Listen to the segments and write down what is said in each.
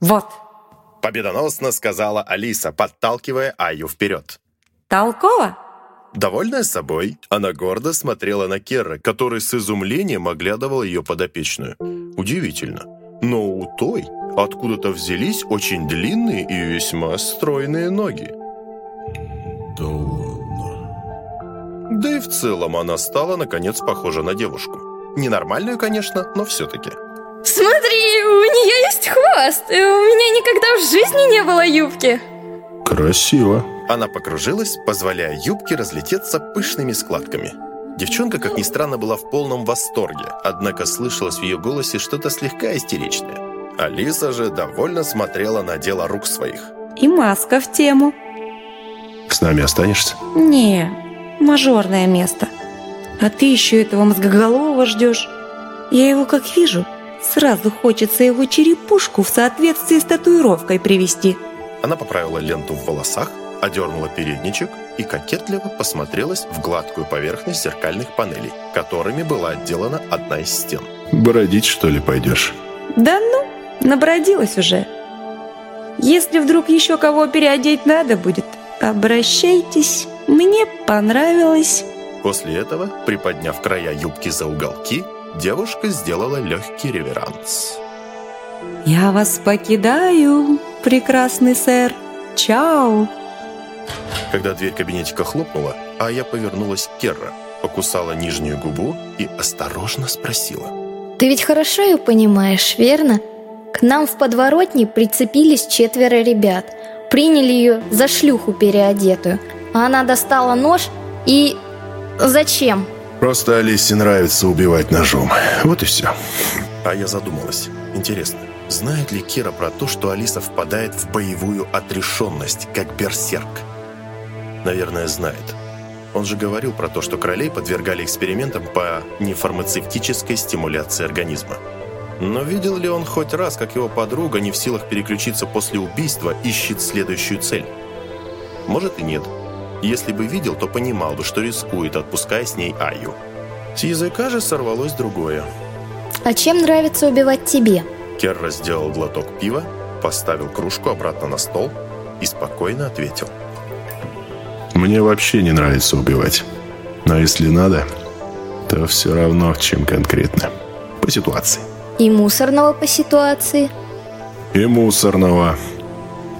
Вот. Победоносно сказала Алиса, подталкивая Аю вперед. Толково? Довольная собой, она гордо смотрела на Керра, который с изумлением оглядывал ее подопечную. Удивительно. Но у той откуда-то взялись очень длинные и весьма стройные ноги. Да ладно. Да и в целом она стала, наконец, похожа на девушку. Ненормальную, конечно, но все-таки. Смотри, у нее есть хвост. У меня никогда в жизни не было юбки. Красиво. Она покружилась, позволяя юбке разлететься пышными складками. Девчонка, как ни странно, была в полном восторге, однако слышалось в ее голосе что-то слегка истеричное. Алиса же довольно смотрела на дело рук своих. И маска в тему. С нами останешься? Не, мажорное место. А ты еще этого мозгоголового ждешь. Я его как вижу, сразу хочется его черепушку в соответствии с татуировкой привести. Она поправила ленту в волосах, одернула передничек и кокетливо посмотрелась в гладкую поверхность зеркальных панелей, которыми была отделана одна из стен. Бродить, что ли, пойдешь? Да ну, набродилась уже. Если вдруг еще кого переодеть надо будет, обращайтесь, мне понравилось. После этого, приподняв края юбки за уголки, девушка сделала легкий реверанс. Я вас покидаю, прекрасный сэр. Чао. Когда дверь кабинетика хлопнула, а я повернулась к Керра, покусала нижнюю губу и осторожно спросила. Ты ведь хорошо ее понимаешь, верно? К нам в подворотне прицепились четверо ребят. Приняли ее за шлюху переодетую. А она достала нож и... Зачем? Просто Алисе нравится убивать ножом. Вот и все. А я задумалась. Интересно, знает ли Кира про то, что Алиса впадает в боевую отрешенность, как берсерк? Наверное, знает. Он же говорил про то, что королей подвергали экспериментам по нефармацевтической стимуляции организма. Но видел ли он хоть раз, как его подруга, не в силах переключиться после убийства, ищет следующую цель? Может и нет. Если бы видел, то понимал бы, что рискует, отпуская с ней Аю. С языка же сорвалось другое. А чем нравится убивать тебе? Керра сделал глоток пива, поставил кружку обратно на стол и спокойно ответил. Мне вообще не нравится убивать. Но если надо, то все равно, чем конкретно. По ситуации. И мусорного по ситуации? И мусорного.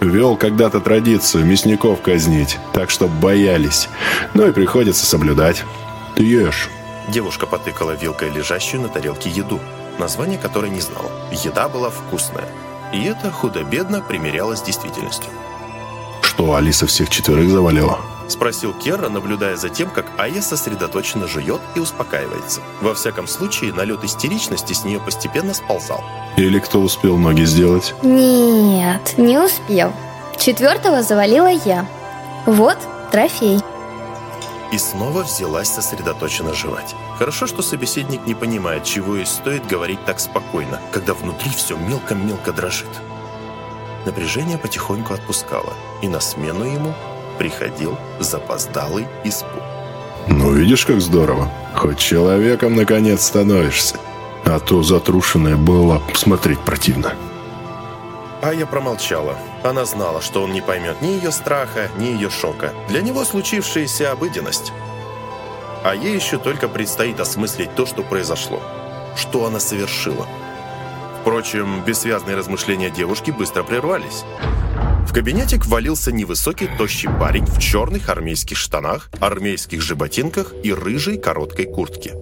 Вел когда-то традицию мясников казнить, так что боялись. Ну и приходится соблюдать. Ты ешь. Девушка потыкала вилкой лежащую на тарелке еду, название которой не знала. Еда была вкусная. И это худо-бедно примерялось с действительностью. Что, Алиса всех четверых завалила? Спросил Керра, наблюдая за тем, как Ая сосредоточенно жует и успокаивается. Во всяком случае, налет истеричности с нее постепенно сползал. Или кто успел ноги сделать? Нет, не успел. Четвертого завалила я. Вот трофей. И снова взялась сосредоточенно жевать. Хорошо, что собеседник не понимает, чего и стоит говорить так спокойно, когда внутри все мелко-мелко дрожит. Напряжение потихоньку отпускало, и на смену ему приходил запоздалый испуг. Ну, видишь, как здорово. Хоть человеком, наконец, становишься. А то затрушенное было смотреть противно. А я промолчала. Она знала, что он не поймет ни ее страха, ни ее шока. Для него случившаяся обыденность. А ей еще только предстоит осмыслить то, что произошло. Что она совершила. Впрочем, бессвязные размышления девушки быстро прервались. В кабинетик ввалился невысокий, тощий парень в черных армейских штанах, армейских же ботинках и рыжей короткой куртке.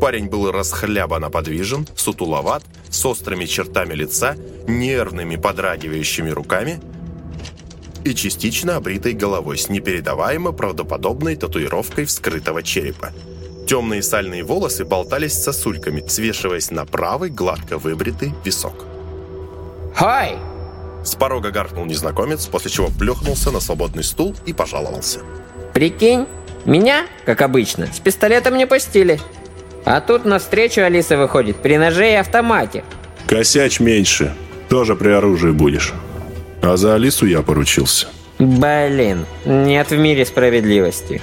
Парень был расхлябанно подвижен, сутуловат, с острыми чертами лица, нервными подрагивающими руками и частично обритой головой с непередаваемо правдоподобной татуировкой вскрытого черепа. Темные сальные волосы болтались сосульками, свешиваясь на правый гладко выбритый висок. «Хай!» С порога гаркнул незнакомец, после чего плюхнулся на свободный стул и пожаловался. Прикинь, меня, как обычно, с пистолетом не пустили. А тут навстречу Алиса выходит при ноже и автомате. Косяч меньше. Тоже при оружии будешь. А за Алису я поручился. Блин, нет в мире справедливости.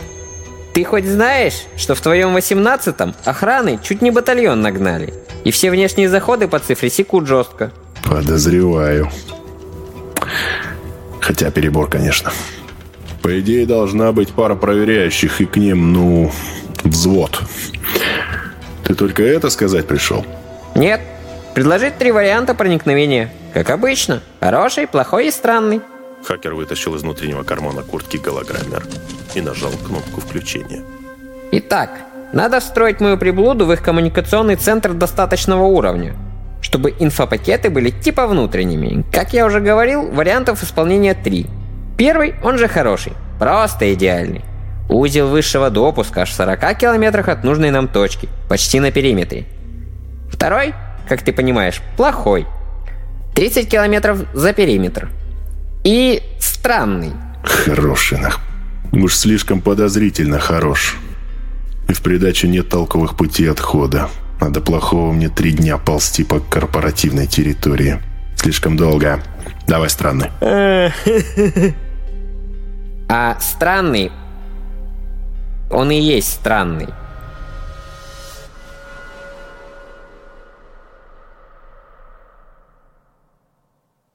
Ты хоть знаешь, что в твоем восемнадцатом охраны чуть не батальон нагнали? И все внешние заходы по цифре секут жестко. Подозреваю. Хотя перебор, конечно. По идее, должна быть пара проверяющих, и к ним, ну, взвод. Ты только это сказать пришел? Нет. Предложить три варианта проникновения. Как обычно. Хороший, плохой и странный. Хакер вытащил из внутреннего кармана куртки голограммер и нажал кнопку включения. Итак, надо встроить мою приблуду в их коммуникационный центр достаточного уровня, чтобы инфопакеты были типа внутренними. Как я уже говорил, вариантов исполнения три. Первый, он же хороший, просто идеальный. Узел высшего допуска аж в 40 километрах от нужной нам точки, почти на периметре. Второй, как ты понимаешь, плохой. 30 километров за периметр. И странный. Хороший нах. Уж слишком подозрительно хорош. И в придаче нет толковых путей отхода. А до плохого мне три дня ползти по корпоративной территории. Слишком долго. Давай странный. А странный, он и есть странный.